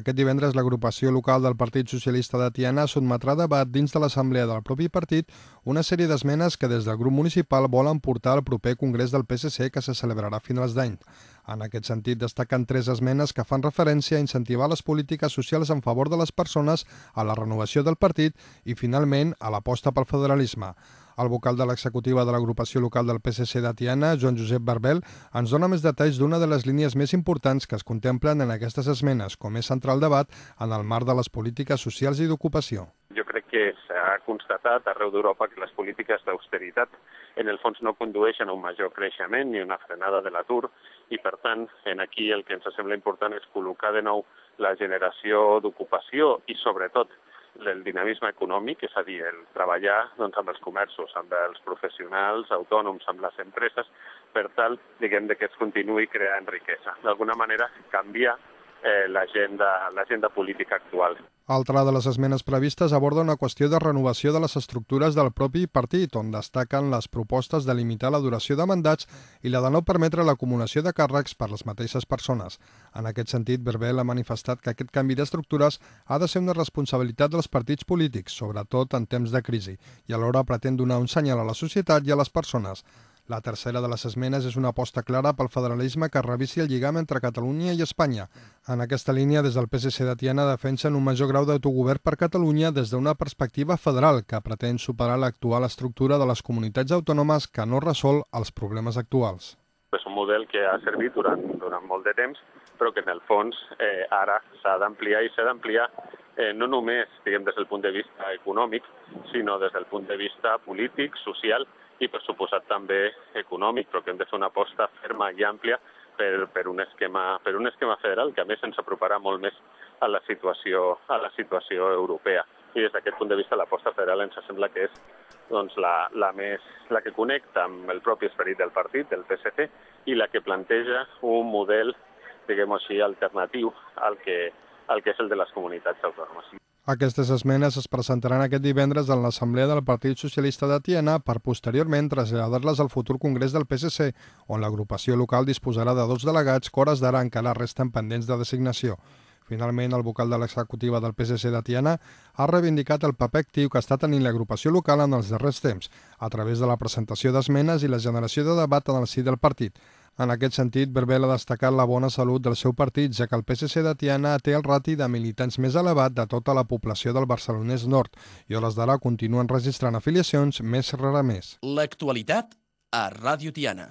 Aquest divendres l'agrupació local del Partit Socialista de Tiana sotmetrà debat dins de l'assemblea del propi partit una sèrie d'esmenes que des del grup municipal volen portar al proper congrés del PSC que se celebrarà a finals d'any. En aquest sentit, destaquen tres esmenes que fan referència a incentivar les polítiques socials en favor de les persones, a la renovació del partit i, finalment, a l'aposta pel federalisme. El vocal de l'executiva de l'agrupació local del PSC de Tiana, Joan Josep Barbel, ens dona més detalls d'una de les línies més importants que es contemplen en aquestes esmenes, com és centrar el debat en el marc de les polítiques socials i d'ocupació. Jo crec que s'ha constatat arreu d'Europa que les polítiques d'austeritat en el fons no condueixen a un major creixement ni una frenada de l'atur i, per tant, en aquí el que ens sembla important és col·locar de nou la generació d'ocupació i, sobretot, el dinamisme econòmic, és a dir, el treballar doncs, amb els comerços, amb els professionals, autònoms, amb les empreses, per tal, diguem, que es continuï creant riquesa. D'alguna manera, canviar eh, l'agenda política actual. Altra de les esmenes previstes aborda una qüestió de renovació de les estructures del propi partit, on destaquen les propostes de limitar la duració de mandats i la de no permetre l'acumulació de càrrecs per les mateixes persones. En aquest sentit, Berbel ha manifestat que aquest canvi d'estructures ha de ser una responsabilitat dels partits polítics, sobretot en temps de crisi, i alhora pretén donar un senyal a la societat i a les persones. La tercera de les esmenes és una aposta clara pel federalisme que revisi el lligam entre Catalunya i Espanya. En aquesta línia, des del PSC de Tiana defensen un major grau d'autogovern per Catalunya des d'una perspectiva federal que pretén superar l'actual estructura de les comunitats autònomes que no resol els problemes actuals. És un model que ha servit durant, durant molt de temps, però que en el fons eh, ara s'ha d'ampliar i s'ha d'ampliar eh, no només diguem, des del punt de vista econòmic, sinó des del punt de vista polític, social i per suposat també econòmic, però que hem de fer una aposta ferma i àmplia per, per, un esquema, per un esquema federal que a més ens aproparà molt més a la situació, a la situació europea. I des d'aquest punt de vista l'aposta federal ens sembla que és doncs, la, la, més, la que connecta amb el propi esperit del partit, del PSC, i la que planteja un model, diguem així, alternatiu al que, al que és el de les comunitats autònomes. Aquestes esmenes es presentaran aquest divendres en l'Assemblea del Partit Socialista de Tiana per posteriorment traslladar-les al futur Congrés del PSC, on l'agrupació local disposarà de dos delegats que hores d'ara encara resten pendents de designació. Finalment, el vocal de l'executiva del PSC de Tiana ha reivindicat el paper actiu que està tenint l'agrupació local en els darrers temps, a través de la presentació d'esmenes i la generació de debat en el si del partit. En aquest sentit, Berbel ha destacat la bona salut del seu partit, ja que el PSC de Tiana té el rati de militants més elevat de tota la població del barcelonès nord i a les d'ara continuen registrant afiliacions més rara més. L'actualitat a Ràdio Tiana.